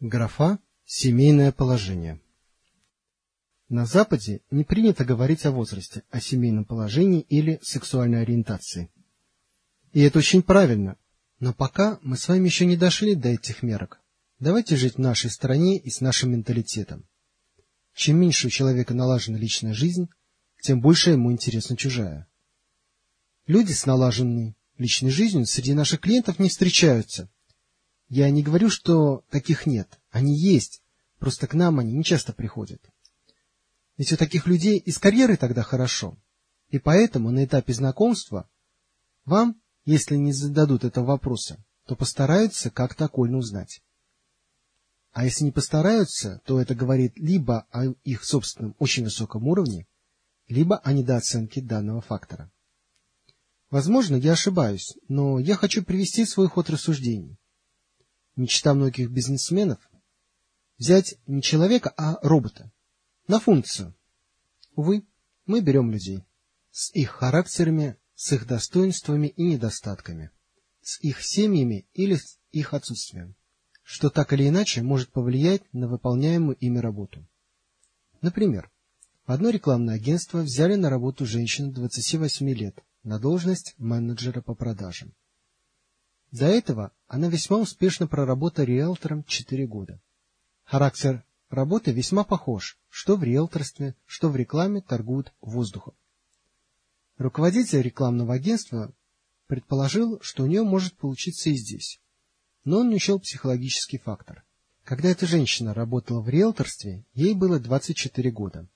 Графа «Семейное положение». На Западе не принято говорить о возрасте, о семейном положении или сексуальной ориентации. И это очень правильно, но пока мы с вами еще не дошли до этих мерок. Давайте жить в нашей стране и с нашим менталитетом. Чем меньше у человека налажена личная жизнь, тем больше ему интересна чужая. Люди с налаженной личной жизнью среди наших клиентов не встречаются – я не говорю, что таких нет. Они есть. Просто к нам они не часто приходят. Ведь у таких людей и с карьерой тогда хорошо. И поэтому на этапе знакомства вам, если не зададут этого вопроса, то постараются как-то окольно узнать. А если не постараются, то это говорит либо о их собственном очень высоком уровне, либо о недооценке данного фактора. Возможно, я ошибаюсь, но я хочу привести свой ход рассуждений мечта многих бизнесменов — взять не человека, а робота на функцию. Увы, мы берем людей с их характерами, с их достоинствами и недостатками, с их семьями или с их отсутствием, что так или иначе может повлиять на выполняемую ими работу. Например, одно рекламное агентство взяли на работу женщину 28 лет на должность менеджера по продажам. До этого она весьма успешно проработала риэлтором 4 года. Характер работы весьма похож, что в риэлторстве, что в рекламе торгуют воздухом. Руководитель рекламного агентства предположил, что у нее может получиться и здесь. Но он не учел психологический фактор. Когда эта женщина работала в риэлторстве, ей было 24 года.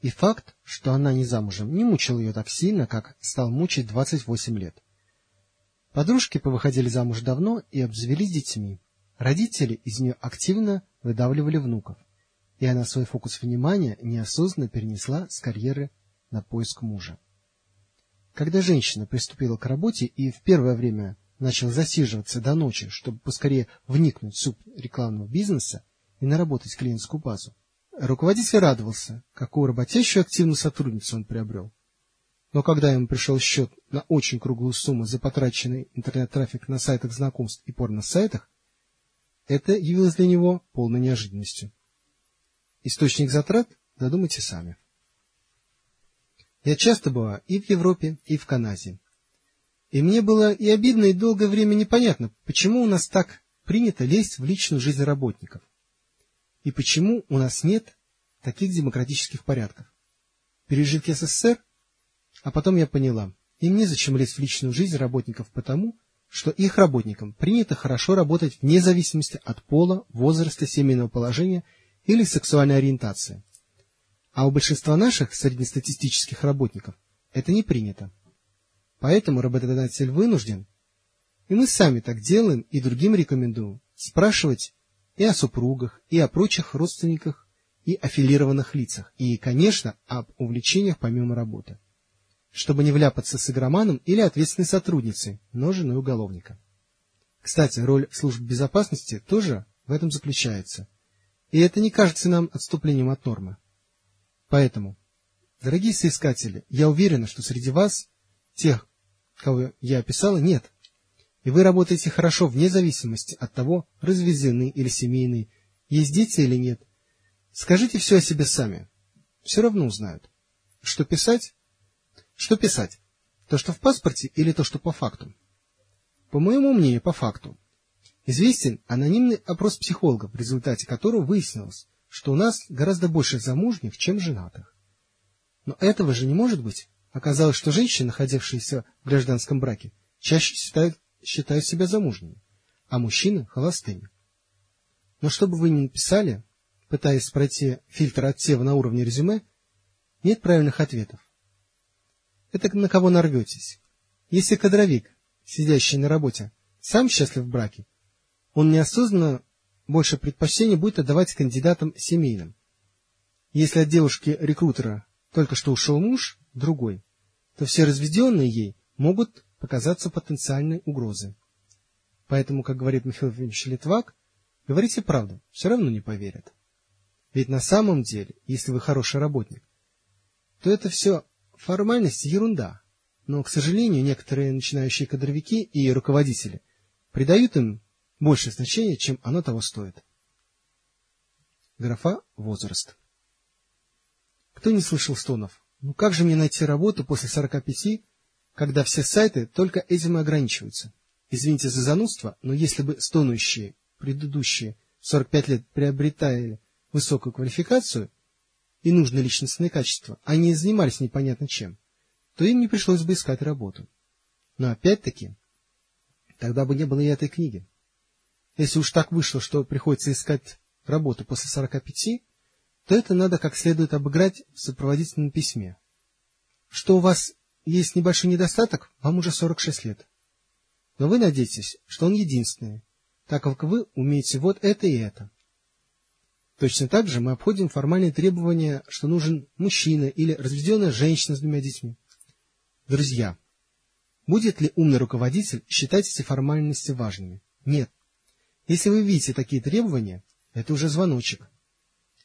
И факт, что она не замужем, не мучил ее так сильно, как стал мучить 28 лет. Подружки повыходили замуж давно и обзавелись детьми. Родители из нее активно выдавливали внуков, и она свой фокус внимания неосознанно перенесла с карьеры на поиск мужа. Когда женщина приступила к работе и в первое время начала засиживаться до ночи, чтобы поскорее вникнуть в суп рекламного бизнеса и наработать клиентскую базу, руководитель радовался, какую работящую активную сотрудницу он приобрел. Но когда ему пришел счет на очень круглую сумму за потраченный интернет-трафик на сайтах знакомств и порно-сайтах, это явилось для него полной неожиданностью. Источник затрат додумайте сами. Я часто бываю и в Европе, и в Канаде. И мне было и обидно, и долгое время непонятно, почему у нас так принято лезть в личную жизнь работников. И почему у нас нет таких демократических порядков. Пережив СССР, а потом я поняла, им незачем лезть в личную жизнь работников потому, что их работникам принято хорошо работать вне зависимости от пола, возраста, семейного положения или сексуальной ориентации. А у большинства наших среднестатистических работников это не принято. Поэтому работодатель вынужден, и мы сами так делаем и другим рекомендуем, спрашивать и о супругах, и о прочих родственниках, и аффилированных лицах, и, конечно, об увлечениях помимо работы чтобы не вляпаться с игроманом или ответственной сотрудницей, но женой уголовника. Кстати, роль служб безопасности тоже в этом заключается. И это не кажется нам отступлением от нормы. Поэтому, дорогие соискатели, я уверена, что среди вас, тех, кого я описала, нет. И вы работаете хорошо вне зависимости от того, развезены или семейные, есть дети или нет. Скажите все о себе сами. Все равно узнают. Что писать? Что писать? То, что в паспорте, или то, что по факту? По моему мнению, по факту. Известен анонимный опрос психологов, в результате которого выяснилось, что у нас гораздо больше замужних, чем женатых. Но этого же не может быть. Оказалось, что женщины, находившиеся в гражданском браке, чаще считают, считают себя замужними, а мужчины – холостыми. Но что бы вы ни написали, пытаясь пройти фильтр отсева на уровне резюме, нет правильных ответов. Это на кого нарветесь. Если кадровик, сидящий на работе, сам счастлив в браке, он неосознанно больше предпочтения будет отдавать кандидатам семейным. Если от девушки-рекрутера только что ушел муж, другой, то все разведенные ей могут показаться потенциальной угрозой. Поэтому, как говорит Михаил Ильич Литвак, говорите правду, все равно не поверят. Ведь на самом деле, если вы хороший работник, то это все Формальность — ерунда, но, к сожалению, некоторые начинающие кадровики и руководители придают им больше значения, чем оно того стоит. Графа «Возраст». Кто не слышал стонов? Ну как же мне найти работу после 45, когда все сайты только этим и ограничиваются? Извините за занудство, но если бы стонущие, предыдущие 45 лет приобретали высокую квалификацию и нужные личностные качества, а не занимались непонятно чем, то им не пришлось бы искать работу. Но опять-таки, тогда бы не было и этой книги. Если уж так вышло, что приходится искать работу после 45, то это надо как следует обыграть в сопроводительном письме. Что у вас есть небольшой недостаток, вам уже 46 лет. Но вы надеетесь, что он единственный, так как вы умеете вот это и это. Точно так же мы обходим формальные требования, что нужен мужчина или разведенная женщина с двумя детьми. Друзья, будет ли умный руководитель считать эти формальности важными? Нет. Если вы видите такие требования, это уже звоночек.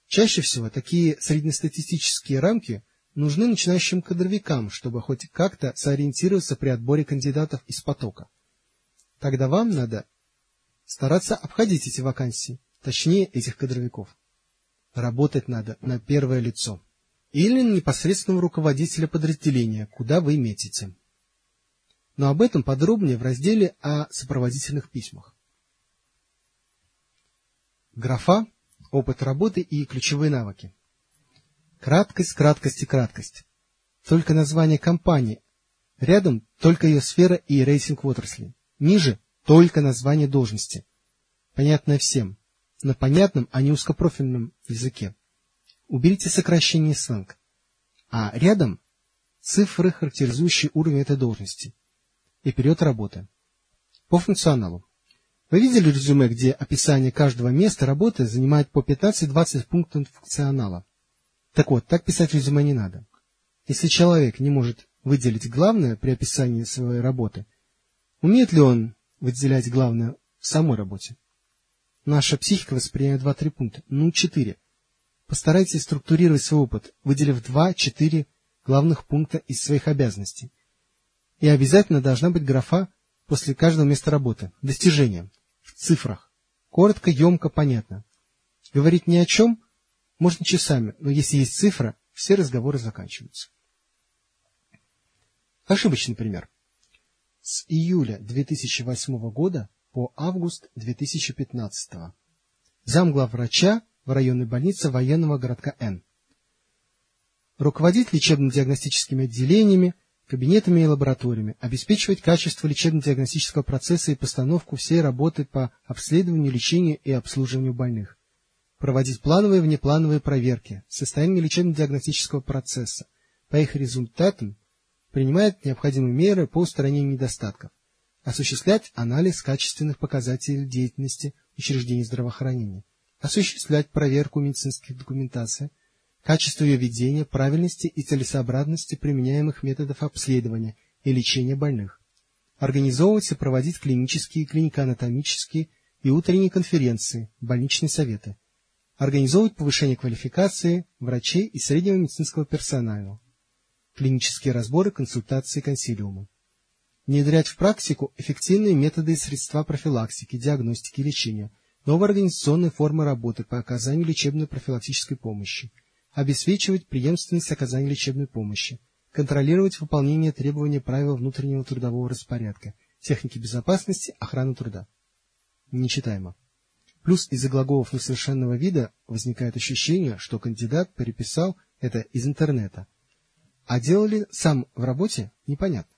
Чаще всего такие среднестатистические рамки нужны начинающим кадровикам, чтобы хоть как-то сориентироваться при отборе кандидатов из потока. Тогда вам надо стараться обходить эти вакансии, точнее этих кадровиков. Работать надо на первое лицо или непосредственного руководителя подразделения, куда вы метите. Но об этом подробнее в разделе о сопроводительных письмах. Графа «Опыт работы и ключевые навыки». Краткость, краткость и краткость. Только название компании. Рядом только ее сфера и рейтинг в отрасли. Ниже только название должности. Понятное всем. На понятном, а не узкопрофильном языке. Уберите сокращение сленг. А рядом цифры, характеризующие уровень этой должности. И период работы. По функционалу. Вы видели резюме, где описание каждого места работы занимает по 15-20 пунктов функционала? Так вот, так писать резюме не надо. Если человек не может выделить главное при описании своей работы, умеет ли он выделять главное в самой работе? Наша психика воспринимает 2-3 пункта, ну 4. Постарайтесь структурировать свой опыт, выделив 2-4 главных пункта из своих обязанностей. И обязательно должна быть графа после каждого места работы. Достижения. В цифрах. Коротко, емко, понятно. Говорить ни о чем можно часами, но если есть цифра, все разговоры заканчиваются. Ошибочный пример. С июля 2008 года по август 2015. Замглавврача в районной больнице военного городка Н. Руководить лечебно-диагностическими отделениями, кабинетами и лабораториями, обеспечивать качество лечебно-диагностического процесса и постановку всей работы по обследованию, лечению и обслуживанию больных, проводить плановые и внеплановые проверки состояния лечебно-диагностического процесса, по их результатам принимать необходимые меры по устранению недостатков, осуществлять анализ качественных показателей деятельности учреждений здравоохранения, осуществлять проверку медицинских документаций, качество ее ведения, правильности и целесообразности применяемых методов обследования и лечения больных, организовывать и проводить клинические, клинико-анатомические и утренние конференции, больничные советы, организовывать повышение квалификации врачей и среднего медицинского персонала, клинические разборы, консультации, консилиумы, внедрять в практику эффективные методы и средства профилактики, диагностики и лечения, новые организационные формы работы по оказанию лечебной профилактической помощи – обеспечивать преемственность оказания лечебной помощи, контролировать выполнение требований правил внутреннего трудового распорядка, техники безопасности, охраны труда. Нечитаемо. Плюс из-за глаголов несовершенного вида возникает ощущение, что кандидат переписал это из интернета. А делал ли сам в работе, непонятно.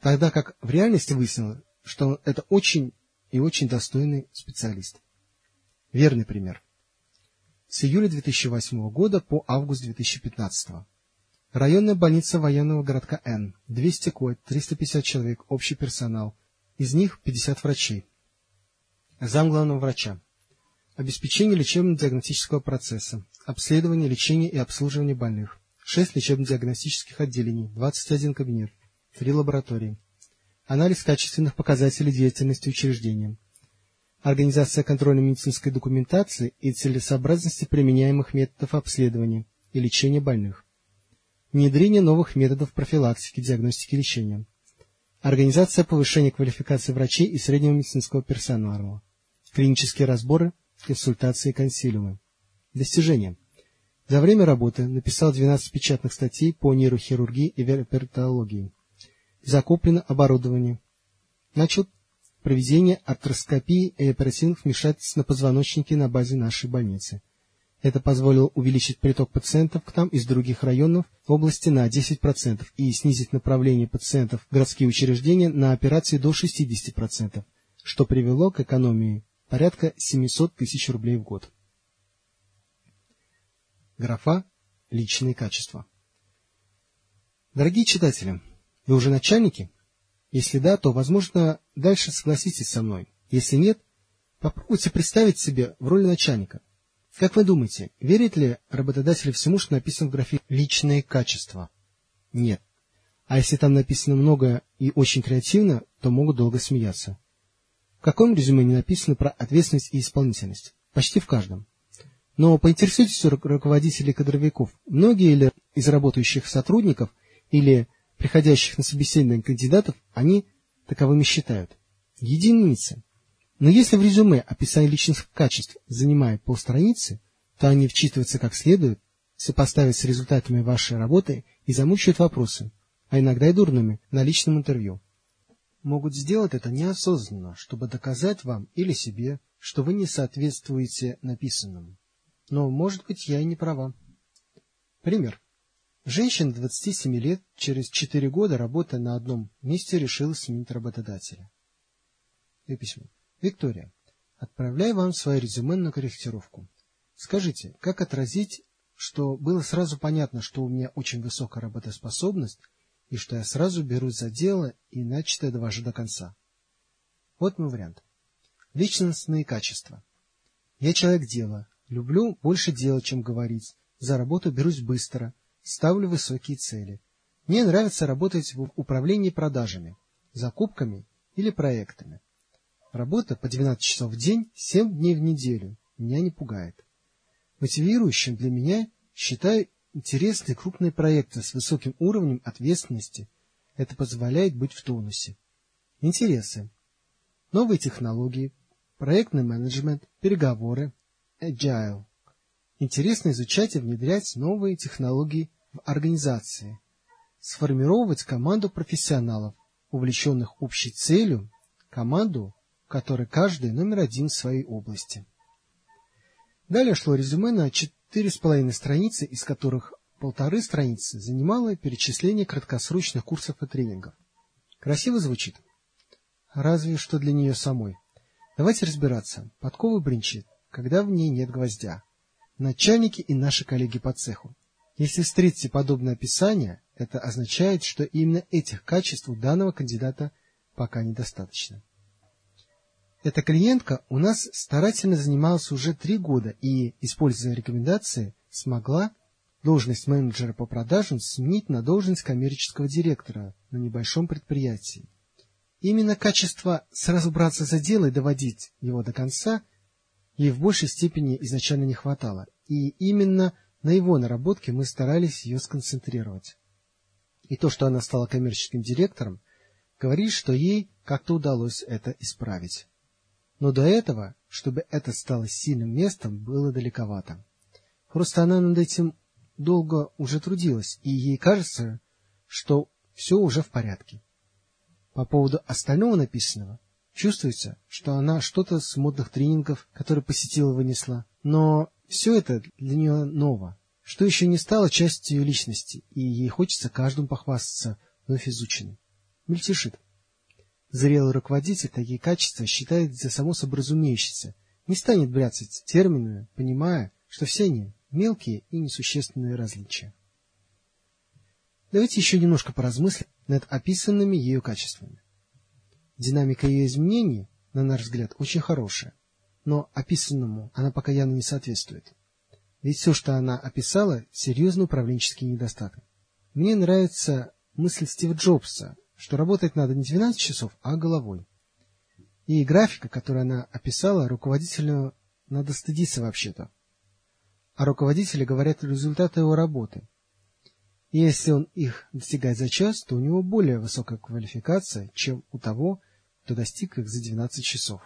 Тогда как в реальности выяснилось, что это очень и очень достойный специалист. Верный пример с июля 2008 года по август 2015. Районная больница военного городка Н. 200 койк, 350 человек, общий персонал. Из них 50 врачей. Зам главного врача. Обеспечение лечебно-диагностического процесса. Обследование, лечение и обслуживание больных. 6 лечебно-диагностических отделений, 21 кабинет, 3 лаборатории. Анализ качественных показателей деятельности учреждения организация контроля медицинской документации и целесообразности применяемых методов обследования и лечения больных, внедрение новых методов профилактики, диагностики и лечения, организация повышения квалификации врачей и среднего медицинского персонала, клинические разборы, консультации и консилиумы, Достижения. За время работы написал 12 печатных статей по нейрохирургии и вертологии. Закуплено оборудование. Начал проведение артроскопии и оперативных вмешательств на позвоночнике на базе нашей больницы. Это позволило увеличить приток пациентов к нам из других районов области на 10% и снизить направление пациентов в городские учреждения на операции до 60%, что привело к экономии порядка 700 тысяч рублей в год. Графа «Личные качества». Дорогие читатели, вы уже начальники? Если да, то, возможно, дальше согласитесь со мной. Если нет, попробуйте представить себе в роли начальника. Как вы думаете, верит ли работодатель всему, что написано в графе «личные качества»? Нет. А если там написано много и очень креативно, то могут долго смеяться. В каком резюме не написано про ответственность и исполнительность? Почти в каждом. Но поинтересуйтесь у руководителей кадровиков, многие ли из работающих сотрудников или приходящих на собеседование кандидатов они таковыми считают? Единицы. Но если в резюме описание личных качеств занимает полстраницы, то они вчитываются как следует, сопоставят с результатами вашей работы и замучают вопросы, а иногда и дурными, на личном интервью. Могут сделать это неосознанно, чтобы доказать вам или себе, что вы не соответствуете написанному. Но, может быть, я и не права. Пример. Женщина 27 лет через 4 года, работая на одном месте, решила сменить работодателя. И письмо. Виктория, отправляю вам свое резюме на корректировку. Скажите, как отразить, что было сразу понятно, что у меня очень высокая работоспособность и что я сразу берусь за дело и начатое довожу до конца? Вот мой вариант. Личностные качества. Я человек дела, люблю больше делать, чем говорить, за работу берусь быстро, ставлю высокие цели. Мне нравится работать в управлении продажами, закупками или проектами. Работа по 12 часов в день, 7 дней в неделю. Меня не пугает. Мотивирующим для меня считаю интересные крупные проекты с высоким уровнем ответственности. Это позволяет быть в тонусе. Интересы. Новые технологии, проектный менеджмент, переговоры, agile. Интересно изучать и внедрять новые технологии организации. Сформировать команду профессионалов, увлеченных общей целью, команду, который каждый номер один в своей области. Далее шло резюме на четыре с половиной страницы, из которых полторы страницы занимало перечисление краткосрочных курсов и тренингов. Красиво звучит. Разве что для нее самой. Давайте разбираться. Подкова бренчит, когда в ней нет гвоздя. Начальники и наши коллеги по цеху. Если встретите подобное описание, это означает, что именно этих качеств у данного кандидата пока недостаточно. Эта клиентка у нас старательно занималась уже три года и, используя рекомендации, смогла должность менеджера по продажам сменить на должность коммерческого директора на небольшом предприятии. Именно качество сразу браться за дело и доводить его до конца ей в большей степени изначально не хватало, и именно на его наработке мы старались ее сконцентрировать. И то, что она стала коммерческим директором, говорит, что ей как-то удалось это исправить. Но до этого, чтобы это стало сильным местом, было далековато. Просто она над этим долго уже трудилась, и ей кажется, что все уже в порядке. По поводу остального написанного, чувствуется, что она что-то с модных тренингов, которые посетила, вынесла. Но все это для нее ново, что еще не стало частью ее личности, и ей хочется каждому похвастаться вновь изученным. Мельтешит. Зрелый руководитель такие качества считает за само собой разумеющееся, не станет бряцать терминами, понимая, что все они мелкие и несущественные различия. Давайте еще немножко поразмыслим над описанными ею качествами. Динамика ее изменений, на наш взгляд, очень хорошая, но описанному она пока явно не соответствует. Ведь все, что она описала, серьезный управленческий недостаток. Мне нравится мысль Стива Джобса, что работать надо не 12 часов, а головой. И графика, которую она описала, руководителю надо стыдиться вообще-то. А руководители говорят результаты его работы. И если он их достигает за час, то у него более высокая квалификация, чем у того, кто достиг их за 12 часов.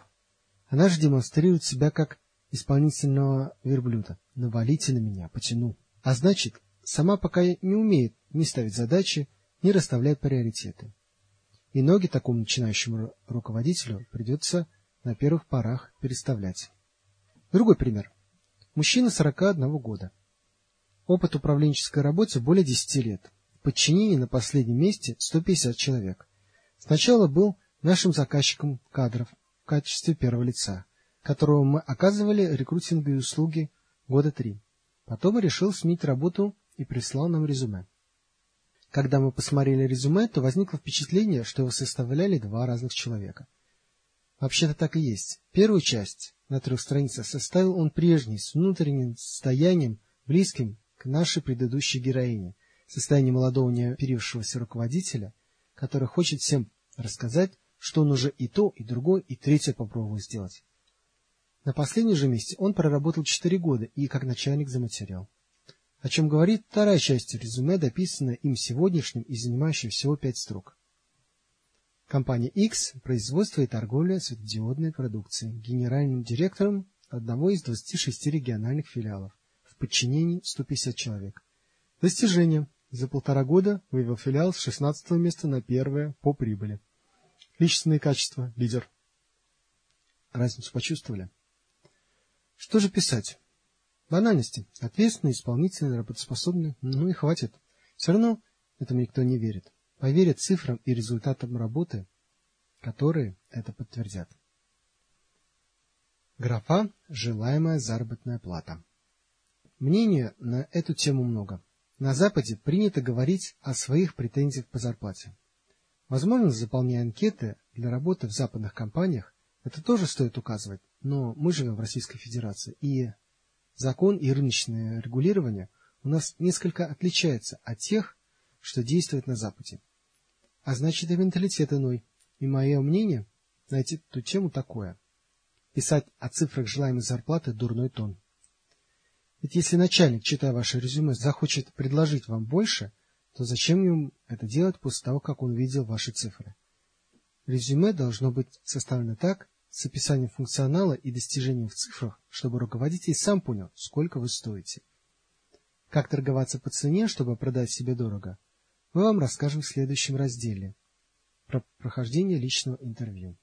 Она же демонстрирует себя как исполнительного верблюда. Навалите на меня, потяну. А значит, сама пока не умеет ни ставить задачи, ни расставлять приоритеты. И ноги такому начинающему руководителю придется на первых порах переставлять. Другой пример. Мужчина 41 года. Опыт управленческой работы более 10 лет. Подчинение на последнем месте 150 человек. Сначала был нашим заказчиком кадров в качестве первого лица, которого мы оказывали рекрутинговые услуги года три. Потом решил сменить работу и прислал нам резюме. Когда мы посмотрели резюме, то возникло впечатление, что его составляли два разных человека. Вообще-то так и есть. Первую часть на трех страницах составил он прежний, с внутренним состоянием, близким к нашей предыдущей героине, состояние молодого неоперившегося руководителя, который хочет всем рассказать, что он уже и то, и другое, и третье попробовал сделать. На последнем же месте он проработал четыре года и как начальник за материал. О чем говорит вторая часть резюме, дописанная им сегодняшним и занимающая всего пять строк. Компания X – производство и торговля светодиодной продукцией, генеральным директором одного из 26 региональных филиалов, в подчинении 150 человек. Достижение. За полтора года вывел филиал с 16 места на первое по прибыли. Личностные качества. Лидер. Разницу почувствовали? Что же писать? Банальности. Ответственный, исполнительный, работоспособный. Ну и хватит. Все равно этому никто не верит. Поверят цифрам и результатам работы, которые это подтвердят. Графа «Желаемая заработная плата». Мнения на эту тему много. На Западе принято говорить о своих претензиях по зарплате. Возможно, заполняя анкеты для работы в западных компаниях, это тоже стоит указывать, но мы живем в Российской Федерации, и закон и рыночное регулирование у нас несколько отличается от тех, что действует на Западе. А значит, и менталитет иной. И мое мнение на эту тему такое. Писать о цифрах желаемой зарплаты – дурной тон. Ведь если начальник, читая ваше резюме, захочет предложить вам больше, то зачем ему это делать после того, как он видел ваши цифры? Резюме должно быть составлено так, с описанием функционала и достижением в цифрах, чтобы руководитель сам понял, сколько вы стоите. Как торговаться по цене, чтобы продать себе дорого, мы вам расскажем в следующем разделе про прохождение личного интервью.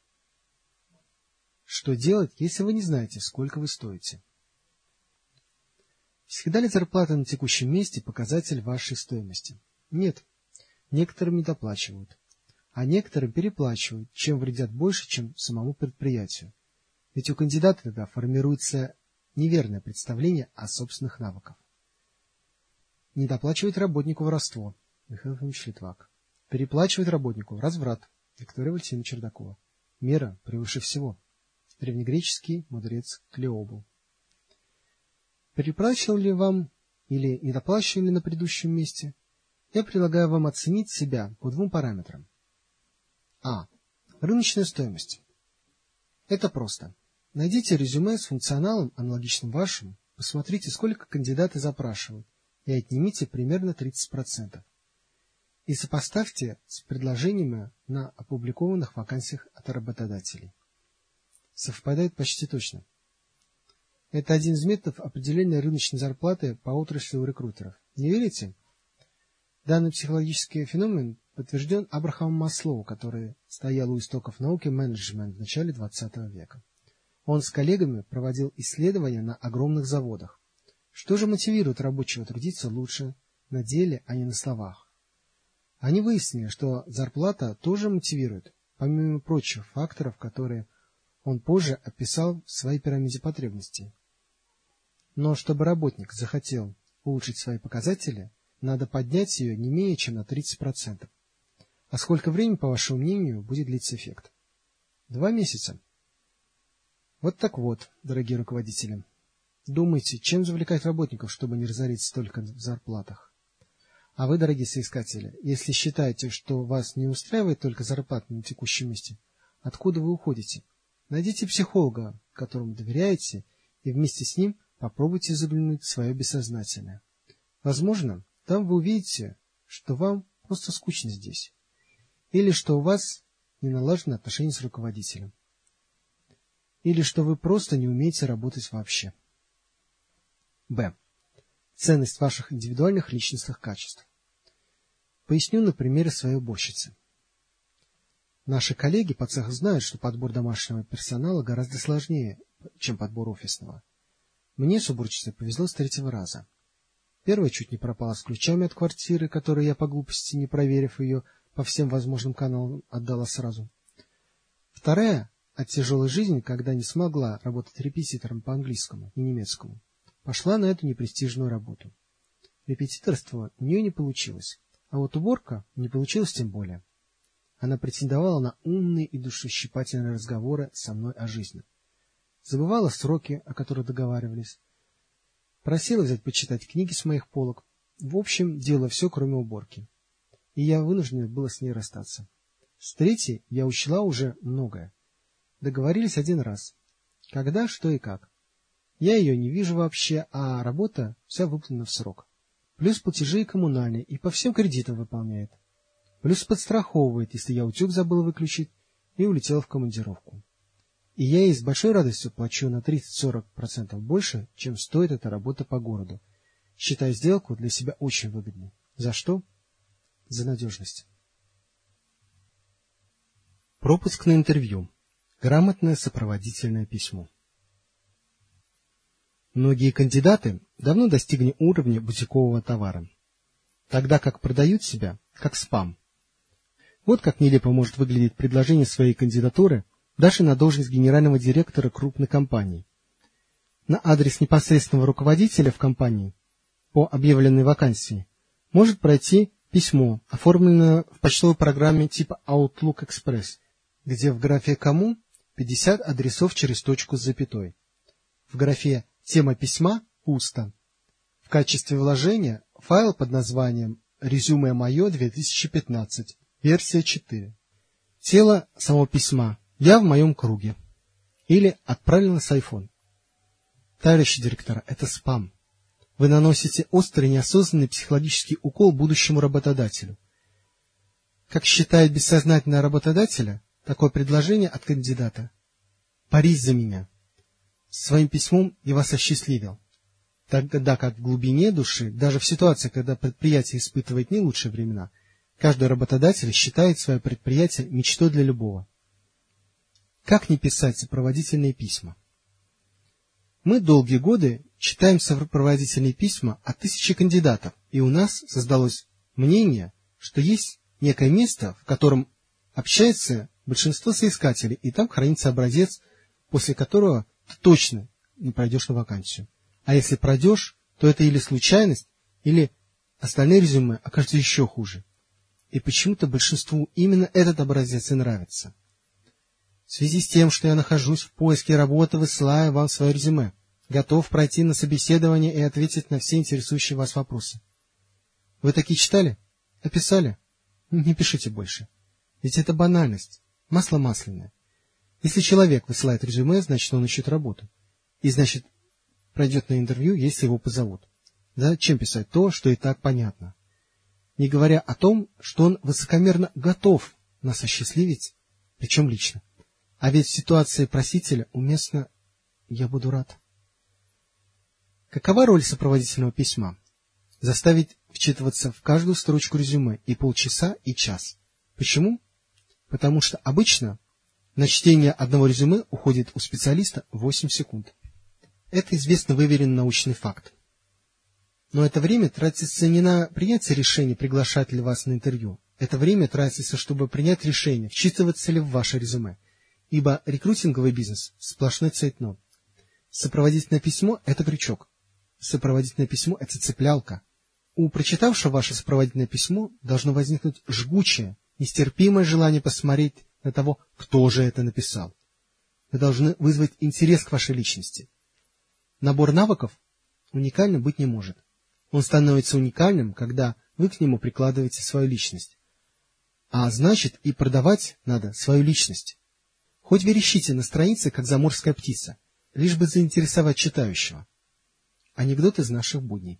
Что делать, если вы не знаете, сколько вы стоите? Всегда ли зарплата на текущем месте показатель вашей стоимости? Нет. Некоторым недоплачивают а некоторым переплачивают, чем вредят больше, чем самому предприятию. Ведь у кандидата тогда формируется неверное представление о собственных навыках. Недоплачивать работнику воровство. Михаил Иванович Литвак. Переплачивать работнику разврат. Виктория Валентина Чердакова. Мера превыше всего. Древнегреческий мудрец Клеобу. Переплачивал ли вам или недоплачивали ли на предыдущем месте? Я предлагаю вам оценить себя по двум параметрам. А. Рыночная стоимость. Это просто. Найдите резюме с функционалом, аналогичным вашему, посмотрите, сколько кандидаты запрашивают, и отнимите примерно 30%. И сопоставьте с предложениями на опубликованных вакансиях от работодателей. Совпадает почти точно. Это один из методов определения рыночной зарплаты по отрасли у рекрутеров. Не верите? Данный психологический феномен подтвержден Абрахамом Маслоу, который стоял у истоков науки менеджмент в начале XX века. Он с коллегами проводил исследования на огромных заводах. Что же мотивирует рабочего трудиться лучше на деле, а не на словах? Они выяснили, что зарплата тоже мотивирует, помимо прочих факторов, которые он позже описал в своей пирамиде потребностей. Но чтобы работник захотел улучшить свои показатели, надо поднять ее не менее чем на 30%. А сколько времени, по вашему мнению, будет длиться эффект? Два месяца. Вот так вот, дорогие руководители. Думайте, чем завлекать работников, чтобы не разориться только в зарплатах. А вы, дорогие соискатели, если считаете, что вас не устраивает только зарплата на текущем месте, откуда вы уходите? Найдите психолога, которому доверяете, и вместе с ним попробуйте заглянуть в свое бессознательное. Возможно, там вы увидите, что вам просто скучно здесь или что у вас не налажены отношения с руководителем. или что вы просто не умеете работать вообще. Б. Ценность ваших индивидуальных личностных качеств. Поясню на примере своей уборщицы. Наши коллеги по цеху знают, что подбор домашнего персонала гораздо сложнее, чем подбор офисного. Мне с уборщицей повезло с третьего раза. Первая чуть не пропала с ключами от квартиры, которые я по глупости, не проверив ее, по всем возможным каналам отдала сразу. Вторая — от тяжелой жизни, когда не смогла работать репетитором по английскому и немецкому. Пошла на эту непрестижную работу. Репетиторство у нее не получилось, а вот уборка не получилась тем более. Она претендовала на умные и душещипательные разговоры со мной о жизни. Забывала сроки, о которых договаривались. Просила взять почитать книги с моих полок. В общем, делала все, кроме уборки. И я вынужден был с ней расстаться. С третьей я учла уже многое. Договорились один раз. Когда, что и как. Я ее не вижу вообще, а работа вся выполнена в срок. Плюс платежи и коммунальные, и по всем кредитам выполняет. Плюс подстраховывает, если я утюг забыл выключить и улетел в командировку. И я ей с большой радостью плачу на 30-40% больше, чем стоит эта работа по городу, считая сделку для себя очень выгодной. За что? За надежность. Пропуск на интервью. Грамотное сопроводительное письмо. Многие кандидаты давно достигли уровня бутикового товара, тогда как продают себя как спам. Вот как нелепо может выглядеть предложение своей кандидатуры даже на должность генерального директора крупной компании. На адрес непосредственного руководителя в компании по объявленной вакансии может пройти письмо, оформленное в почтовой программе типа Outlook Express, где в графе «Кому» 50 адресов через точку с запятой. В графе «Тема письма» пусто. В качестве вложения файл под названием «Резюме мое 2015», Версия 4. Тело самого письма. Я в моем круге. Или отправлено с iPhone. Товарищи директора, это спам. Вы наносите острый неосознанный психологический укол будущему работодателю. Как считает бессознательно работодателя, такое предложение от кандидата. Парись за меня. Своим письмом я вас осчастливил. Тогда как в глубине души, даже в ситуации, когда предприятие испытывает не лучшие времена, Каждый работодатель считает свое предприятие мечтой для любого. Как не писать сопроводительные письма? Мы долгие годы читаем сопроводительные письма от тысячи кандидатов, и у нас создалось мнение, что есть некое место, в котором общается большинство соискателей, и там хранится образец, после которого ты точно не пройдешь на вакансию. А если пройдешь, то это или случайность, или остальные резюме окажутся еще хуже и почему-то большинству именно этот образец и нравится. В связи с тем, что я нахожусь в поиске работы, высылаю вам свое резюме. Готов пройти на собеседование и ответить на все интересующие вас вопросы. Вы такие читали? Написали? Не пишите больше. Ведь это банальность, масло масляное. Если человек высылает резюме, значит, он ищет работу. И значит, пройдет на интервью, если его позовут. Зачем писать то, что и так понятно? не говоря о том, что он высокомерно готов нас осчастливить, причем лично. А ведь в ситуации просителя уместно «я буду рад». Какова роль сопроводительного письма? Заставить вчитываться в каждую строчку резюме и полчаса, и час. Почему? Потому что обычно на чтение одного резюме уходит у специалиста 8 секунд. Это известно выверенный научный факт. Но это время тратится не на принятие решения, приглашать ли вас на интервью. Это время тратится, чтобы принять решение, вчитываться ли в ваше резюме. Ибо рекрутинговый бизнес – сплошной цейтнот. Сопроводительное письмо – это крючок. Сопроводительное письмо – это цеплялка. У прочитавшего ваше сопроводительное письмо должно возникнуть жгучее, нестерпимое желание посмотреть на того, кто же это написал. Вы должны вызвать интерес к вашей личности. Набор навыков уникально быть не может. Он становится уникальным, когда вы к нему прикладываете свою личность. А значит, и продавать надо свою личность. Хоть верещите на странице, как заморская птица, лишь бы заинтересовать читающего. Анекдот из наших будней.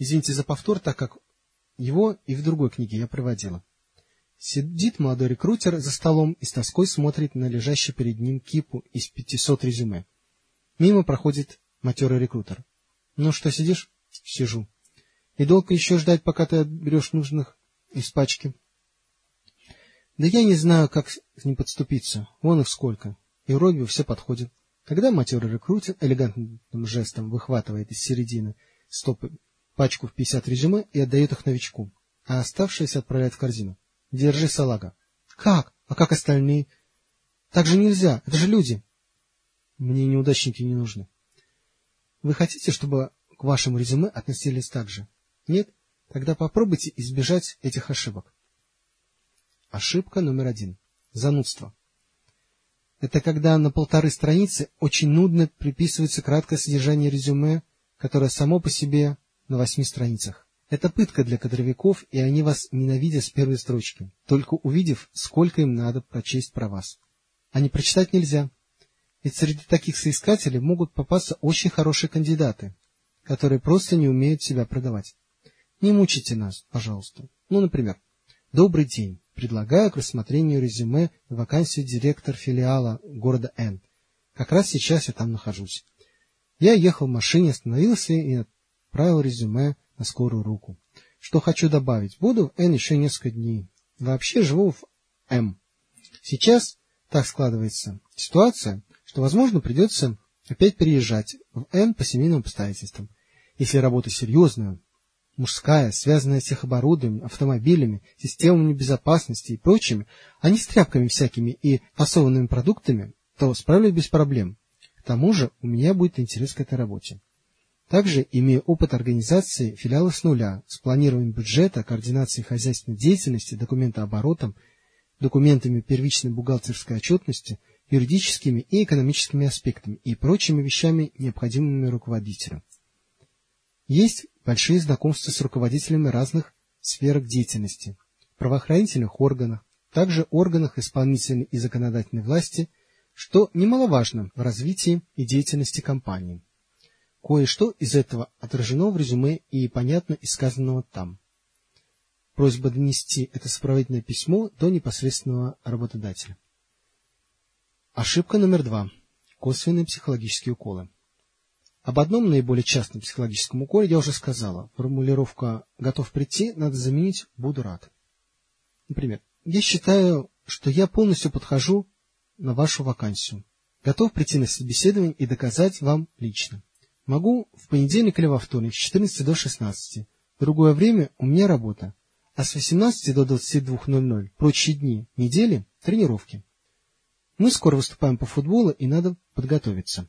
Извините за повтор, так как его и в другой книге я приводила. Сидит молодой рекрутер за столом и с тоской смотрит на лежащий перед ним кипу из 500 резюме. Мимо проходит матерый рекрутер. — Ну что, сидишь? — Сижу. — И долго еще ждать, пока ты отберешь нужных из пачки? — Да я не знаю, как к ним подступиться. Вон их сколько. И бы все подходит. Когда матерый рекрутер элегантным жестом выхватывает из середины стопы пачку в 50 резюме и отдает их новичку, а оставшиеся отправляет в корзину. — Держи, салага. — Как? А как остальные? — Так же нельзя, это же люди. — Мне неудачники не нужны. — Вы хотите, чтобы к вашему резюме относились так же? Нет? Тогда попробуйте избежать этих ошибок. Ошибка номер один. Занудство. Это когда на полторы страницы очень нудно приписывается краткое содержание резюме, которое само по себе на восьми страницах. Это пытка для кадровиков, и они вас ненавидят с первой строчки, только увидев, сколько им надо прочесть про вас. А не прочитать нельзя. Ведь среди таких соискателей могут попасться очень хорошие кандидаты, которые просто не умеют себя продавать. Не мучите нас, пожалуйста. Ну, например, «Добрый день. Предлагаю к рассмотрению резюме вакансию директор филиала города Н. Как раз сейчас я там нахожусь. Я ехал в машине, остановился и отправил резюме на скорую руку. Что хочу добавить, буду в Н еще несколько дней. Вообще живу в М. Сейчас так складывается ситуация, что, возможно, придется опять переезжать в Н по семейным обстоятельствам. Если работа серьезная, мужская, связанная с техоборудованием, автомобилями, системами безопасности и прочими, а не с тряпками всякими и фасованными продуктами, то справлюсь без проблем. К тому же у меня будет интерес к этой работе. Также имею опыт организации филиала с нуля, с планированием бюджета, координацией хозяйственной деятельности, документооборотом, документами первичной бухгалтерской отчетности, юридическими и экономическими аспектами и прочими вещами, необходимыми руководителю. Есть большие знакомства с руководителями разных сфер деятельности, правоохранительных органах, также органах исполнительной и законодательной власти, что немаловажно в развитии и деятельности компании. Кое-что из этого отражено в резюме и понятно из сказанного там. Просьба донести это сопроводительное письмо до непосредственного работодателя. Ошибка номер два. Косвенные психологические уколы. Об одном наиболее частном психологическом уколе я уже сказала. Формулировка «готов прийти» надо заменить «буду рад». Например, я считаю, что я полностью подхожу на вашу вакансию. Готов прийти на собеседование и доказать вам лично. Могу в понедельник или во вторник с 14 до 16. В другое время у меня работа. А с 18 до 22.00 прочие дни недели – тренировки. Мы скоро выступаем по футболу и надо подготовиться.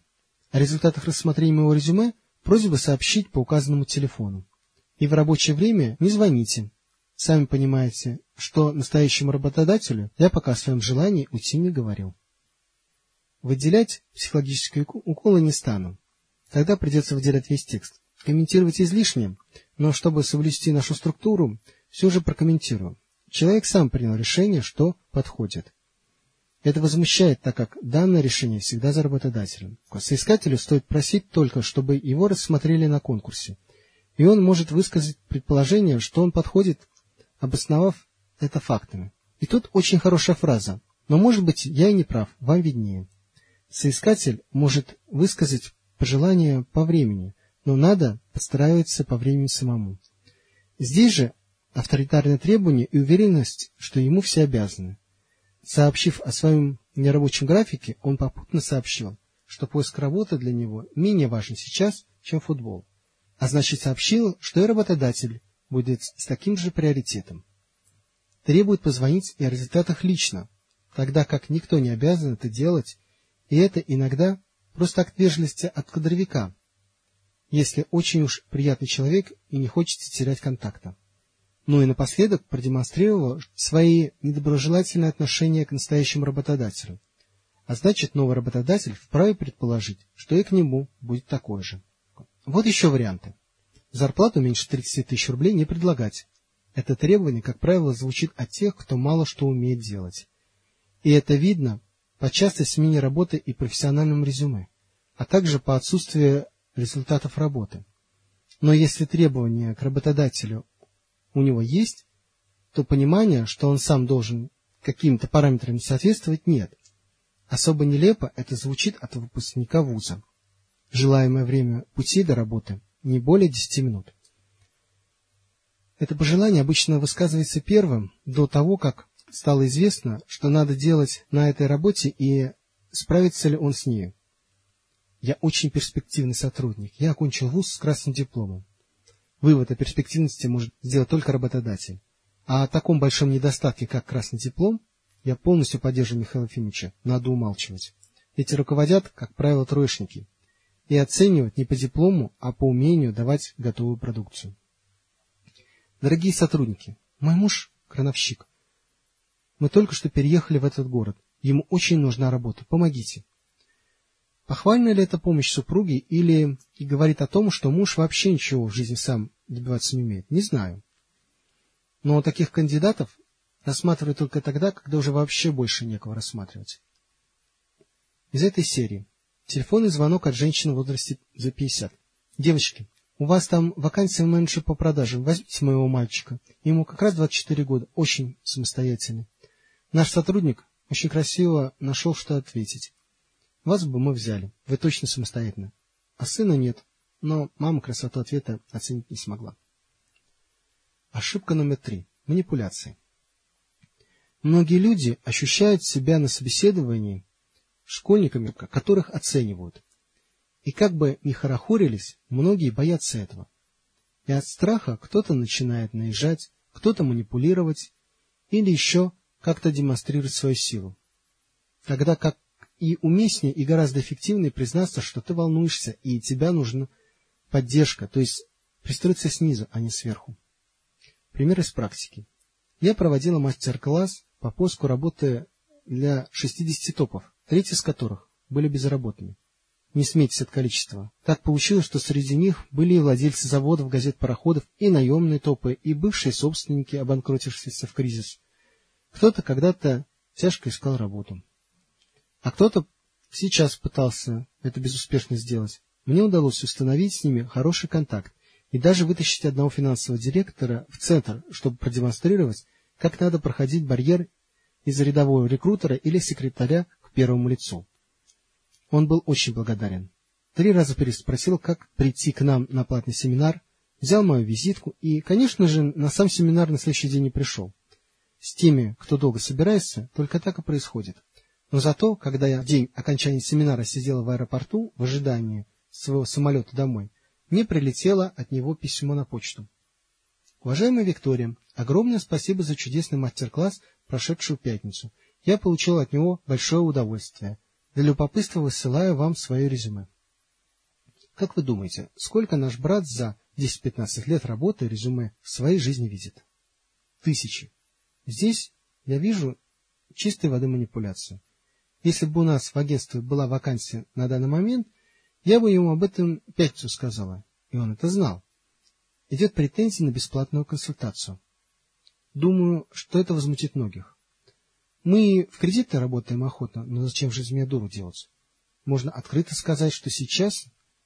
О результатах рассмотрения моего резюме просьба сообщить по указанному телефону. И в рабочее время не звоните. Сами понимаете, что настоящему работодателю я пока о своем желании уйти не говорил. Выделять психологические уколы не стану. Тогда придется выделять весь текст. Комментировать излишне, но чтобы соблюсти нашу структуру, все же прокомментирую. Человек сам принял решение, что подходит. Это возмущает, так как данное решение всегда за работодателем. Соискателю стоит просить только, чтобы его рассмотрели на конкурсе. И он может высказать предположение, что он подходит, обосновав это фактами. И тут очень хорошая фраза. Но, может быть, я и не прав, вам виднее. Соискатель может высказать пожелания по времени, но надо подстраиваться по времени самому. Здесь же авторитарное требование и уверенность, что ему все обязаны. Сообщив о своем нерабочем графике, он попутно сообщил, что поиск работы для него менее важен сейчас, чем футбол. А значит сообщил, что и работодатель будет с таким же приоритетом. Требует позвонить и о результатах лично, тогда как никто не обязан это делать, и это иногда Просто акт вежливости от кадровика, если очень уж приятный человек и не хочется терять контакта. Ну и напоследок продемонстрировала свои недоброжелательные отношения к настоящему работодателю. А значит, новый работодатель вправе предположить, что и к нему будет такое же. Вот еще варианты. Зарплату меньше 30 тысяч рублей не предлагать. Это требование, как правило, звучит от тех, кто мало что умеет делать. И это видно по частой смене работы и профессиональном резюме, а также по отсутствию результатов работы. Но если требования к работодателю у него есть, то понимания, что он сам должен каким-то параметрам соответствовать, нет. Особо нелепо это звучит от выпускника вуза. Желаемое время пути до работы не более 10 минут. Это пожелание обычно высказывается первым, до того, как стало известно, что надо делать на этой работе и справится ли он с ней. Я очень перспективный сотрудник. Я окончил вуз с красным дипломом. Вывод о перспективности может сделать только работодатель. А о таком большом недостатке, как красный диплом, я полностью поддерживаю Михаила Ефимовича, надо умалчивать. Эти руководят, как правило, троечники. И оценивать не по диплому, а по умению давать готовую продукцию. Дорогие сотрудники, мой муж – крановщик. Мы только что переехали в этот город. Ему очень нужна работа. Помогите. Похвальна ли это помощь супруге или и говорит о том, что муж вообще ничего в жизни сам добиваться не умеет? Не знаю. Но таких кандидатов рассматривают только тогда, когда уже вообще больше некого рассматривать. Из этой серии. Телефонный звонок от женщины в возрасте за 50. Девочки, у вас там вакансия менеджера по продажам. Возьмите моего мальчика. Ему как раз 24 года. Очень самостоятельный. Наш сотрудник очень красиво нашел, что ответить. Вас бы мы взяли. Вы точно самостоятельно. А сына нет. Но мама красоту ответа оценить не смогла. Ошибка номер три. Манипуляции. Многие люди ощущают себя на собеседовании школьниками, которых оценивают. И как бы ни хорохорились, многие боятся этого. И от страха кто-то начинает наезжать, кто-то манипулировать или еще как-то демонстрировать свою силу. Тогда как и уместнее и гораздо эффективнее признаться, что ты волнуешься и тебя нужна поддержка, то есть пристроиться снизу, а не сверху. Пример из практики. Я проводила мастер-класс по поиску работы для 60 топов, треть из которых были безработными. Не смейтесь от количества. Так получилось, что среди них были и владельцы заводов, газет, пароходов, и наемные топы, и бывшие собственники, обанкротившиеся в кризис. Кто-то когда-то тяжко искал работу. А кто-то сейчас пытался это безуспешно сделать. Мне удалось установить с ними хороший контакт и даже вытащить одного финансового директора в центр, чтобы продемонстрировать, как надо проходить барьер из рядового рекрутера или секретаря к первому лицу. Он был очень благодарен. Три раза переспросил, как прийти к нам на платный семинар, взял мою визитку и, конечно же, на сам семинар на следующий день не пришел. С теми, кто долго собирается, только так и происходит. Но зато, когда я в день окончания семинара сидел в аэропорту в ожидании своего самолета домой, мне прилетело от него письмо на почту. Уважаемая Виктория, огромное спасибо за чудесный мастер-класс, прошедшую пятницу. Я получил от него большое удовольствие. Для любопытства высылаю вам свое резюме. Как вы думаете, сколько наш брат за 10-15 лет работы резюме в своей жизни видит? Тысячи. Здесь я вижу чистой воды манипуляцию. Если бы у нас в агентстве была вакансия на данный момент, я бы ему об этом пятницу сказала, и он это знал. Идет претензия на бесплатную консультацию. Думаю, что это возмутит многих. Мы в кредиты работаем охотно, но зачем же из меня дуру делать? Можно открыто сказать, что сейчас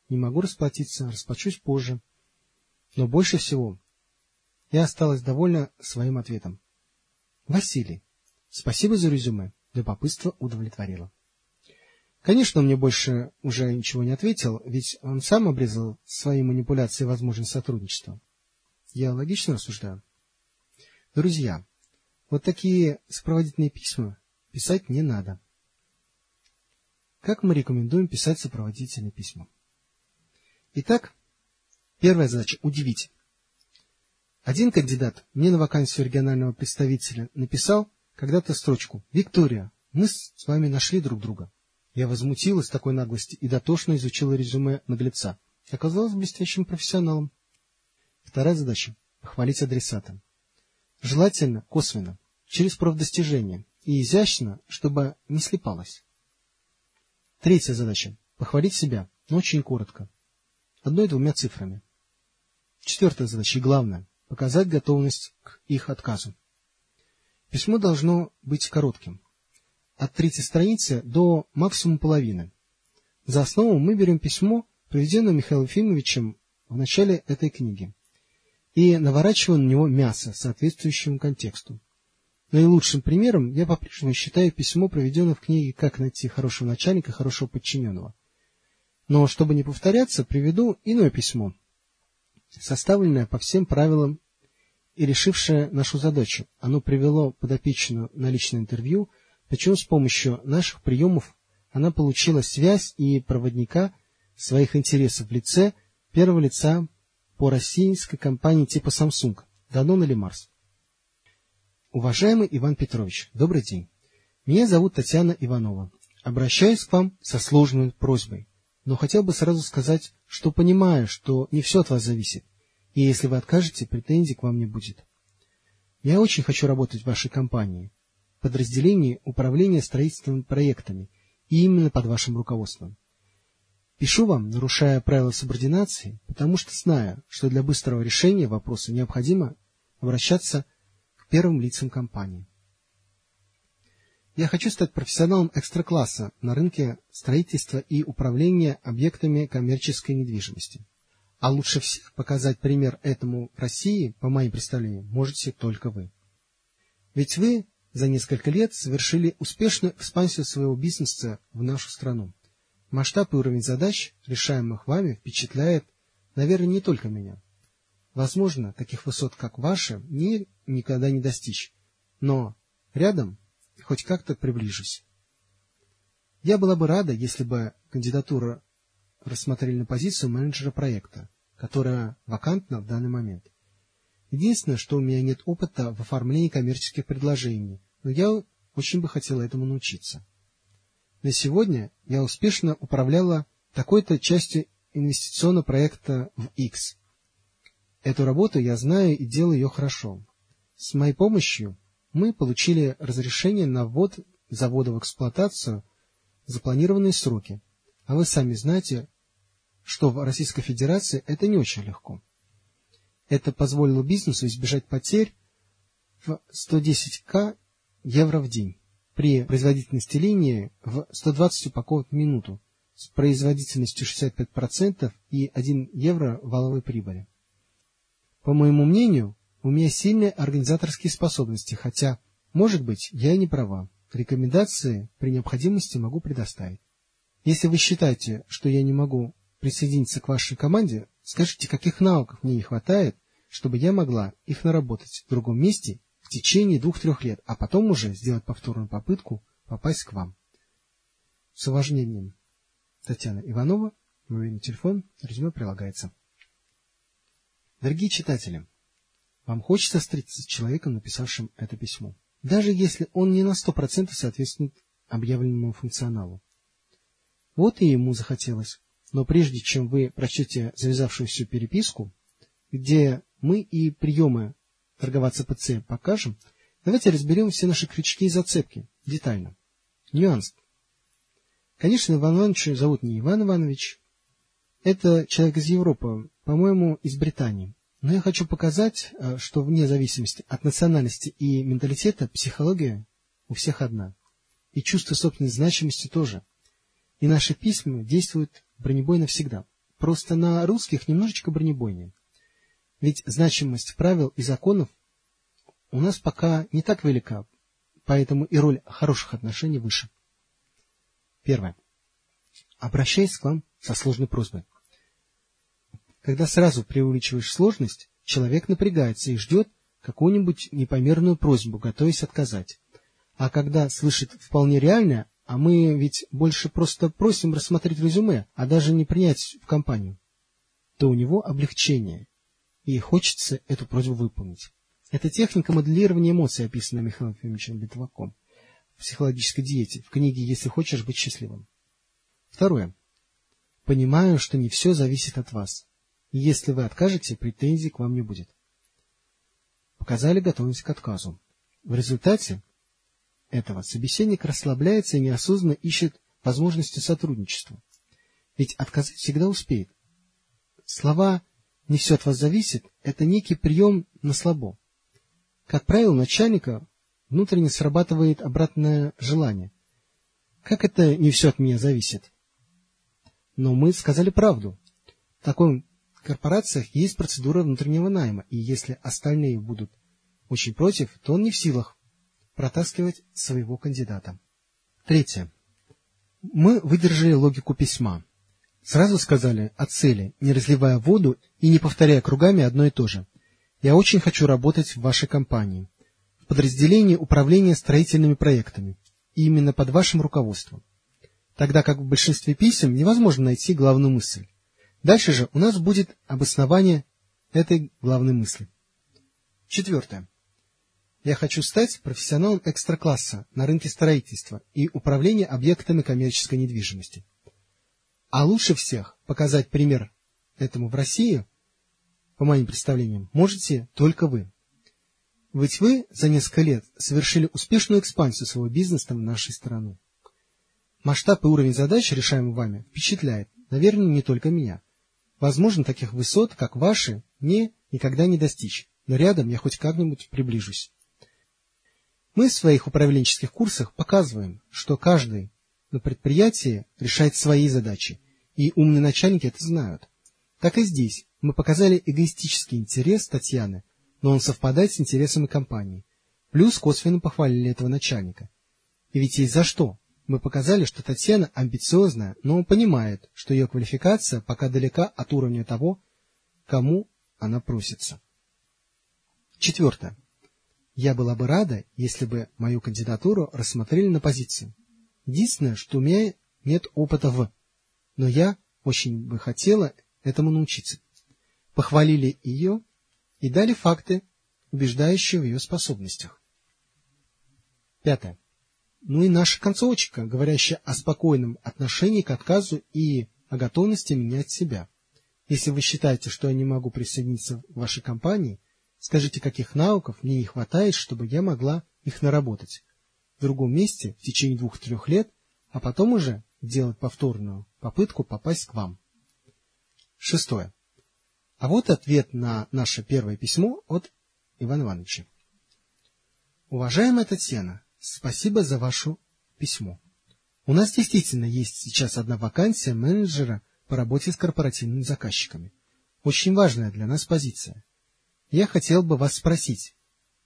не могу расплатиться, расплачусь позже. Но больше всего я осталась довольна своим ответом. Василий, спасибо за резюме. Любопытство удовлетворило. Конечно, он мне больше уже ничего не ответил, ведь он сам обрезал свои манипуляции возможность сотрудничества. Я логично рассуждаю. Друзья, вот такие сопроводительные письма писать не надо. Как мы рекомендуем писать сопроводительные письма? Итак, первая задача – удивить. Один кандидат мне на вакансию регионального представителя написал когда-то строчку «Виктория, мы с вами нашли друг друга». Я возмутилась такой наглости и дотошно изучила резюме наглеца. Оказалась блестящим профессионалом. Вторая задача – похвалить адресата. Желательно косвенно, через профдостижение, и изящно, чтобы не слепалось. Третья задача – похвалить себя, но очень коротко. Одной-двумя цифрами. Четвертая задача и главная показать готовность к их отказу. Письмо должно быть коротким, от третьей страницы до максимум половины. За основу мы берем письмо, приведенное Михаилом Ефимовичем в начале этой книги. и наворачиваю на него мясо, соответствующему контексту. Наилучшим примером я по-прежнему считаю письмо, проведенное в книге «Как найти хорошего начальника, хорошего подчиненного». Но, чтобы не повторяться, приведу иное письмо, составленное по всем правилам и решившее нашу задачу. Оно привело подопечную на личное интервью, причем с помощью наших приемов она получила связь и проводника своих интересов в лице первого лица по российской компании типа Samsung, Данон или Марс. Уважаемый Иван Петрович, добрый день. Меня зовут Татьяна Иванова. Обращаюсь к вам со сложной просьбой, но хотел бы сразу сказать, что понимаю, что не все от вас зависит, и если вы откажете, претензий к вам не будет. Я очень хочу работать в вашей компании, подразделении управления строительственными проектами, и именно под вашим руководством. Пишу вам, нарушая правила субординации, потому что знаю, что для быстрого решения вопроса необходимо обращаться к первым лицам компании. Я хочу стать профессионалом экстра-класса на рынке строительства и управления объектами коммерческой недвижимости. А лучше всех показать пример этому России, по моим представлениям, можете только вы. Ведь вы за несколько лет совершили успешную экспансию своего бизнеса в нашу страну. Масштаб и уровень задач, решаемых вами, впечатляет, наверное, не только меня. Возможно, таких высот, как ваши, мне никогда не достичь, но рядом хоть как-то приближусь. Я была бы рада, если бы кандидатуру рассмотрели на позицию менеджера проекта, которая вакантна в данный момент. Единственное, что у меня нет опыта в оформлении коммерческих предложений, но я очень бы хотела этому научиться. На сегодня я успешно управляла такой-то частью инвестиционного проекта в X. Эту работу я знаю и делаю ее хорошо. С моей помощью мы получили разрешение на ввод завода в эксплуатацию в запланированные сроки. А вы сами знаете, что в Российской Федерации это не очень легко. Это позволило бизнесу избежать потерь в 110к евро в день при производительности линии в 120 упаковок в минуту с производительностью 65% и 1 евро валовой прибыли. По моему мнению, у меня сильные организаторские способности, хотя, может быть, я и не права. Рекомендации при необходимости могу предоставить. Если вы считаете, что я не могу присоединиться к вашей команде, скажите, каких навыков мне не хватает, чтобы я могла их наработать в другом месте в течение двух-трех лет, а потом уже сделать повторную попытку попасть к вам. С уважением, Татьяна Иванова, мобильный телефон, резюме прилагается. Дорогие читатели, вам хочется встретиться с человеком, написавшим это письмо, даже если он не на сто процентов соответствует объявленному функционалу. Вот и ему захотелось. Но прежде чем вы прочтете завязавшуюся переписку, где мы и приемы торговаться ПЦ покажем, давайте разберем все наши крючки и зацепки детально. Нюанс. Конечно, Иван Ивановича зовут не Иван Иванович. Это человек из Европы, по-моему, из Британии. Но я хочу показать, э, что вне зависимости от национальности и менталитета психология у всех одна. И чувство собственной значимости тоже. И наши письма действуют бронебойно всегда. Просто на русских немножечко бронебойнее. Ведь значимость правил и законов у нас пока не так велика, поэтому и роль хороших отношений выше. Первое. Обращаясь к вам со сложной просьбой. Когда сразу преувеличиваешь сложность, человек напрягается и ждет какую-нибудь непомерную просьбу, готовясь отказать. А когда слышит вполне реальное, а мы ведь больше просто просим рассмотреть резюме, а даже не принять в компанию, то у него облегчение, и хочется эту просьбу выполнить. Это техника моделирования эмоций, описанная Михаилом Ефимовичем Битваком в психологической диете, в книге «Если хочешь быть счастливым». Второе. Понимаю, что не все зависит от вас. И если вы откажете, претензий к вам не будет. Показали готовность к отказу. В результате этого собеседник расслабляется и неосознанно ищет возможности сотрудничества. Ведь отказать всегда успеет. Слова не все от вас зависит, это некий прием на слабо. Как правило, начальника внутренне срабатывает обратное желание. Как это не все от меня зависит? Но мы сказали правду. В таком корпорациях есть процедура внутреннего найма, и если остальные будут очень против, то он не в силах протаскивать своего кандидата. Третье. Мы выдержали логику письма. Сразу сказали о цели, не разливая воду и не повторяя кругами одно и то же. Я очень хочу работать в вашей компании, в подразделении управления строительными проектами, и именно под вашим руководством. Тогда как в большинстве писем невозможно найти главную мысль. Дальше же у нас будет обоснование этой главной мысли. Четвертое. Я хочу стать профессионалом экстракласса на рынке строительства и управления объектами коммерческой недвижимости. А лучше всех показать пример этому в России, по моим представлениям, можете только вы. Ведь вы за несколько лет совершили успешную экспансию своего бизнеса в нашей стране. Масштаб и уровень задач, решаемых вами, впечатляет, наверное, не только меня. Возможно, таких высот, как ваши, мне никогда не достичь, но рядом я хоть как-нибудь приближусь. Мы в своих управленческих курсах показываем, что каждый на предприятии решает свои задачи, и умные начальники это знают. Так и здесь мы показали эгоистический интерес Татьяны, но он совпадает с интересами компании. Плюс косвенно похвалили этого начальника. И ведь есть за что. Мы показали, что Татьяна амбициозная, но понимает, что ее квалификация пока далека от уровня того, кому она просится. Четвертое. Я была бы рада, если бы мою кандидатуру рассмотрели на позицию. Единственное, что у меня нет опыта в, но я очень бы хотела этому научиться. Похвалили ее и дали факты, убеждающие в ее способностях. Пятое. Ну и наша концовочка, говорящая о спокойном отношении к отказу и о готовности менять себя. Если вы считаете, что я не могу присоединиться к вашей компании, Скажите, каких навыков мне не хватает, чтобы я могла их наработать в другом месте в течение двух-трех лет, а потом уже делать повторную попытку попасть к вам. Шестое. А вот ответ на наше первое письмо от Ивана Ивановича. Уважаемая Татьяна, спасибо за ваше письмо. У нас действительно есть сейчас одна вакансия менеджера по работе с корпоративными заказчиками. Очень важная для нас позиция. Я хотел бы вас спросить,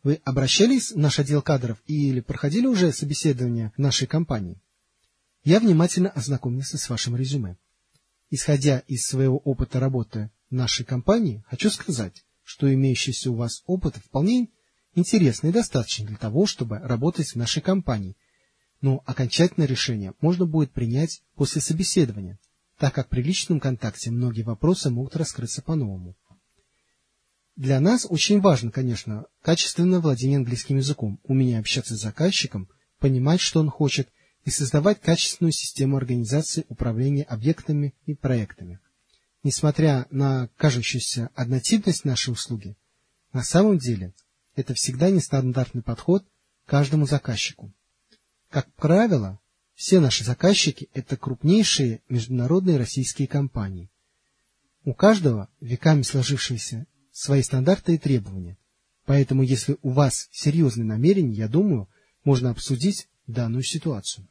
вы обращались в наш отдел кадров или проходили уже собеседование в нашей компании? Я внимательно ознакомился с вашим резюме. Исходя из своего опыта работы в нашей компании, хочу сказать, что имеющийся у вас опыт вполне интересный и достаточный для того, чтобы работать в нашей компании, но окончательное решение можно будет принять после собеседования, так как при личном контакте многие вопросы могут раскрыться по-новому. Для нас очень важно, конечно, качественное владение английским языком, умение общаться с заказчиком, понимать, что он хочет, и создавать качественную систему организации управления объектами и проектами. Несмотря на кажущуюся однотипность нашей услуги, на самом деле это всегда нестандартный подход к каждому заказчику. Как правило, все наши заказчики – это крупнейшие международные российские компании. У каждого веками сложившиеся свои стандарты и требования. Поэтому, если у вас серьезные намерения, я думаю, можно обсудить данную ситуацию.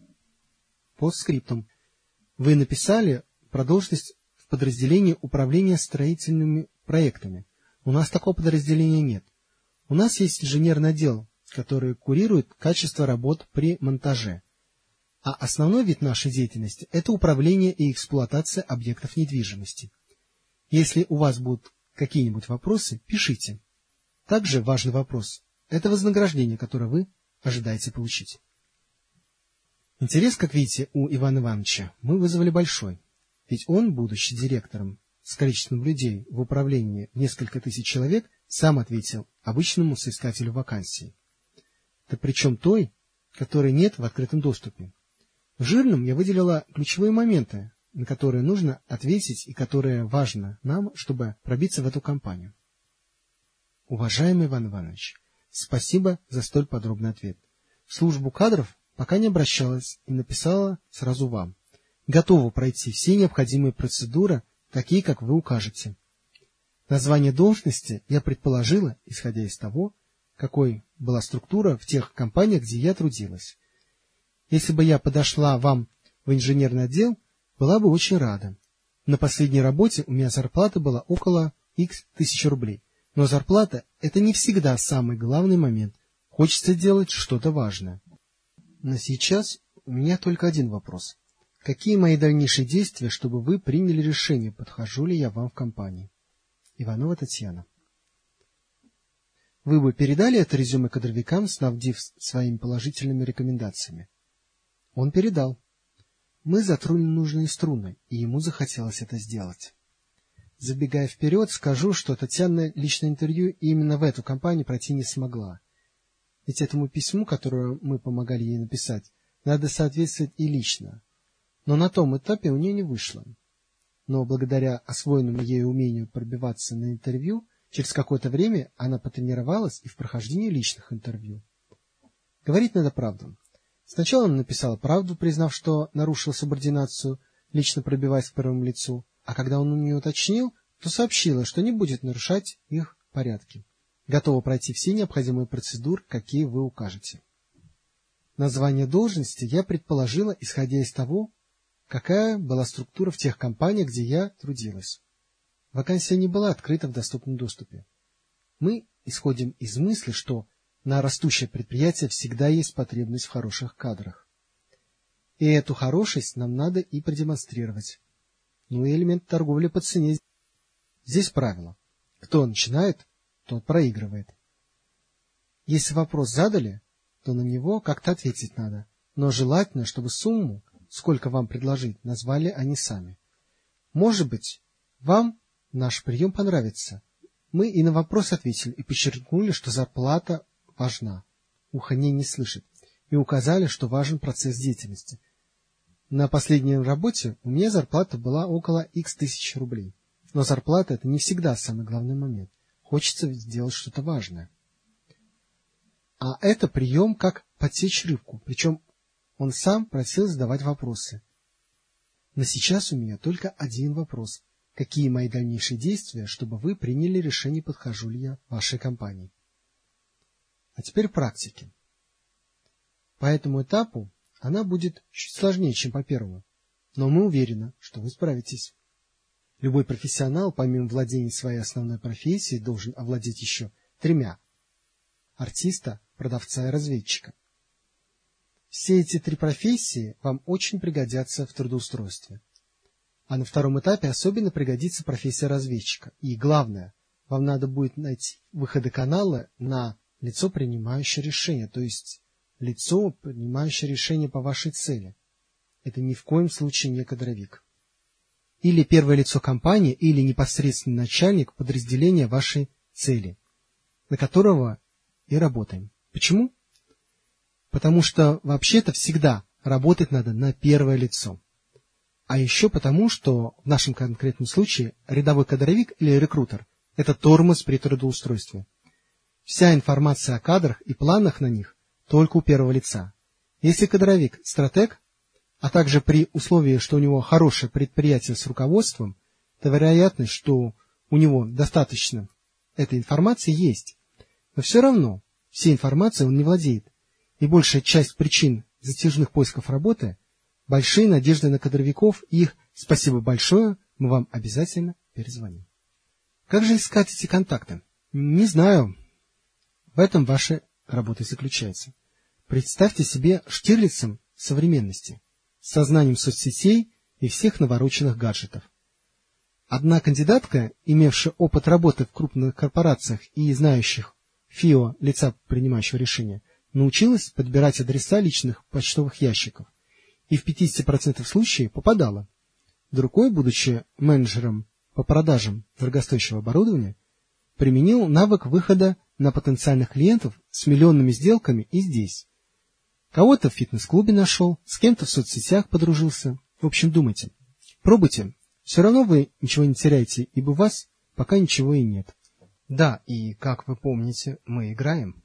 По скриптам. Вы написали про должность в подразделении управления строительными проектами. У нас такого подразделения нет. У нас есть инженерный отдел, который курирует качество работ при монтаже. А основной вид нашей деятельности – это управление и эксплуатация объектов недвижимости. Если у вас будут какие-нибудь вопросы, пишите. Также важный вопрос – это вознаграждение, которое вы ожидаете получить. Интерес, как видите, у Ивана Ивановича мы вызвали большой, ведь он, будучи директором с количеством людей в управлении в несколько тысяч человек, сам ответил обычному соискателю вакансии. Да причем той, которой нет в открытом доступе. В жирном я выделила ключевые моменты, на которые нужно ответить и которые важно нам, чтобы пробиться в эту компанию. Уважаемый Иван Иванович, спасибо за столь подробный ответ. В службу кадров пока не обращалась и написала сразу вам. Готова пройти все необходимые процедуры, такие, как вы укажете. Название должности я предположила, исходя из того, какой была структура в тех компаниях, где я трудилась. Если бы я подошла вам в инженерный отдел, была бы очень рада. На последней работе у меня зарплата была около X тысяч рублей. Но зарплата – это не всегда самый главный момент. Хочется делать что-то важное. Но сейчас у меня только один вопрос. Какие мои дальнейшие действия, чтобы вы приняли решение, подхожу ли я вам в компании? Иванова Татьяна. Вы бы передали это резюме кадровикам, снабдив своими положительными рекомендациями? Он передал. Мы затронули нужные струны, и ему захотелось это сделать. Забегая вперед, скажу, что Татьяна личное интервью именно в эту компанию пройти не смогла. Ведь этому письму, которое мы помогали ей написать, надо соответствовать и лично. Но на том этапе у нее не вышло. Но благодаря освоенному ею умению пробиваться на интервью, через какое-то время она потренировалась и в прохождении личных интервью. Говорить надо правду. Сначала она написала правду, признав, что нарушила субординацию, лично пробиваясь к первому лицу, а когда он у нее уточнил, то сообщила, что не будет нарушать их порядки. Готова пройти все необходимые процедуры, какие вы укажете. Название должности я предположила, исходя из того, какая была структура в тех компаниях, где я трудилась. Вакансия не была открыта в доступном доступе. Мы исходим из мысли, что на растущее предприятие всегда есть потребность в хороших кадрах. И эту хорошесть нам надо и продемонстрировать. Ну и элемент торговли по цене. Здесь правило. Кто начинает, тот проигрывает. Если вопрос задали, то на него как-то ответить надо. Но желательно, чтобы сумму, сколько вам предложить, назвали они сами. Может быть, вам наш прием понравится. Мы и на вопрос ответили и подчеркнули, что зарплата важна. Ухо ней не слышит. И указали, что важен процесс деятельности. На последней работе у меня зарплата была около x тысяч рублей. Но зарплата — это не всегда самый главный момент. Хочется сделать что-то важное. А это прием как подсечь рыбку, причем он сам просил задавать вопросы. Но сейчас у меня только один вопрос. Какие мои дальнейшие действия, чтобы вы приняли решение, подхожу ли я вашей компании? А теперь практики. По этому этапу она будет чуть сложнее, чем по первому, но мы уверены, что вы справитесь. Любой профессионал, помимо владения своей основной профессией, должен овладеть еще тремя – артиста, продавца и разведчика. Все эти три профессии вам очень пригодятся в трудоустройстве. А на втором этапе особенно пригодится профессия разведчика. И главное, вам надо будет найти выходы канала на лицо, принимающее решение, то есть лицо, принимающее решение по вашей цели. Это ни в коем случае не кадровик. Или первое лицо компании, или непосредственный начальник подразделения вашей цели, на которого и работаем. Почему? Потому что вообще-то всегда работать надо на первое лицо. А еще потому, что в нашем конкретном случае рядовой кадровик или рекрутер – это тормоз при трудоустройстве. Вся информация о кадрах и планах на них только у первого лица. Если кадровик – стратег, а также при условии, что у него хорошее предприятие с руководством, то вероятность, что у него достаточно этой информации есть. Но все равно всей информацией он не владеет, и большая часть причин затяжных поисков работы – большие надежды на кадровиков, и их «спасибо большое, мы вам обязательно перезвоним». Как же искать эти контакты? Не знаю. В этом ваша работа заключается. Представьте себе Штирлицем современности, с сознанием соцсетей и всех навороченных гаджетов. Одна кандидатка, имевшая опыт работы в крупных корпорациях и знающих ФИО, лица принимающего решения, научилась подбирать адреса личных почтовых ящиков и в 50% случаев попадала. Другой, будучи менеджером по продажам дорогостоящего оборудования, применил навык выхода на потенциальных клиентов с миллионными сделками и здесь. Кого-то в фитнес-клубе нашел, с кем-то в соцсетях подружился. В общем, думайте. Пробуйте. Все равно вы ничего не теряете, ибо у вас пока ничего и нет. Да, и, как вы помните, мы играем.